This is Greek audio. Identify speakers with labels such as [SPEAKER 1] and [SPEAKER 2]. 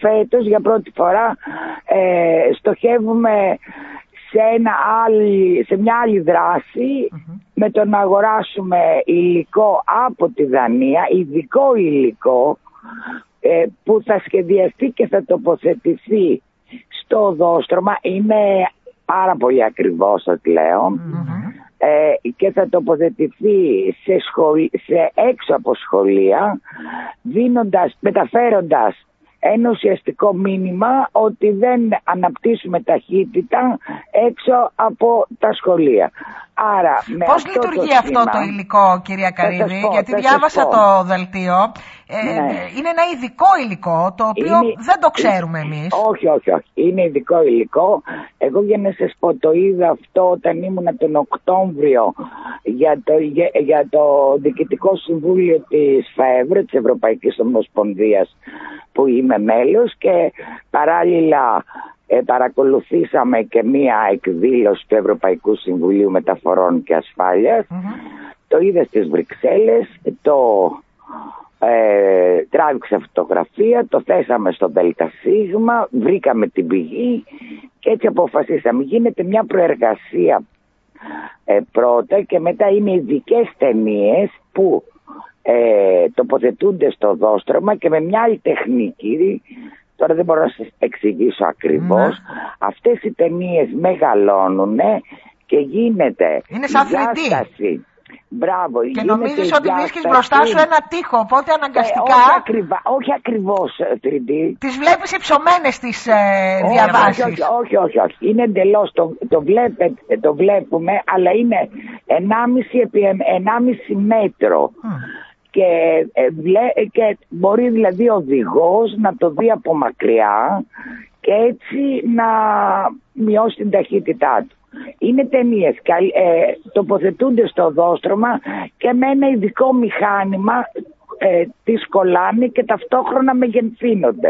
[SPEAKER 1] φέτος για πρώτη φορά ε, στοχεύουμε σε, ένα άλλη, σε μια άλλη με το να αγοράσουμε υλικό από τη Δανία, ειδικό υλικό ε, που θα σχεδιαστεί και θα τοποθετηθεί στο δόστρωμα. Είναι πάρα πολύ ακριβό σας λέω. Ε, και θα τοποθετηθεί σε, σε έξω από σχολεία δίνοντας, μεταφέροντας ένα ουσιαστικό μήνυμα ότι δεν αναπτύσσουμε ταχύτητα έξω από τα σχολεία. Άρα, με
[SPEAKER 2] Πώς λειτουργεί αυτό το υλικό κυρία Καρύδη, γιατί διάβασα το δελτίο. Ε, ναι. Είναι ένα ειδικό υλικό το οποίο δεν το ξέρουμε εμείς.
[SPEAKER 1] Όχι, όχι, όχι. Είναι ειδικό υλικό. Εγώ για να σας πω το είδα αυτό όταν ήμουν τον Οκτώβριο για το, για, το Διοικητικό Συμβούλιο της ΦΑΕΒΡΕ, της Ευρωπαϊκής Ομοσπονδίας που είμαι μέλος και παράλληλα ε, παρακολουθήσαμε και μία εκδήλωση του Ευρωπαϊκού Συμβουλίου Μεταφορών και ασφαλειας Το είδα στις Βρυξέλλες, το ε, τράβηξε φωτογραφία, το θέσαμε στο ΔΣ, βρήκαμε την πηγή και έτσι αποφασίσαμε. Γίνεται μια προεργασία ε, πρώτα και μετά είναι ειδικές ταινίες που ε, τοποθετούνται στο δόστρωμα και με μια άλλη τεχνική Τώρα δεν μπορώ να σας εξηγήσω ακριβώς. Ναι. Αυτές οι ταινίες μεγαλώνουν και γίνεται
[SPEAKER 2] Είναι σαν διάσταση.
[SPEAKER 1] Μπράβο.
[SPEAKER 2] Και νομίζεις ότι βρίσκεις μπροστά σου ένα τείχο, οπότε αναγκαστικά...
[SPEAKER 1] Ε, όχι, ακριβά, όχι ακριβώς 3D. Ε,
[SPEAKER 2] τις βλέπεις υψωμένες τις ε, διαβάσεις.
[SPEAKER 1] Όχι, όχι, όχι, όχι, Είναι εντελώς, το, το, το βλέπουμε, αλλά είναι 1,5 επί 1,5 μέτρο και, ε, και μπορεί δηλαδή ο οδηγός να το δει από μακριά και έτσι να μειώσει την ταχύτητά του. Είναι ταινίες. Ε, τοποθετούνται στο δόστρωμα και με ένα ειδικό μηχάνημα ε, τις κολλάνε και ταυτόχρονα μεγενθύνονται.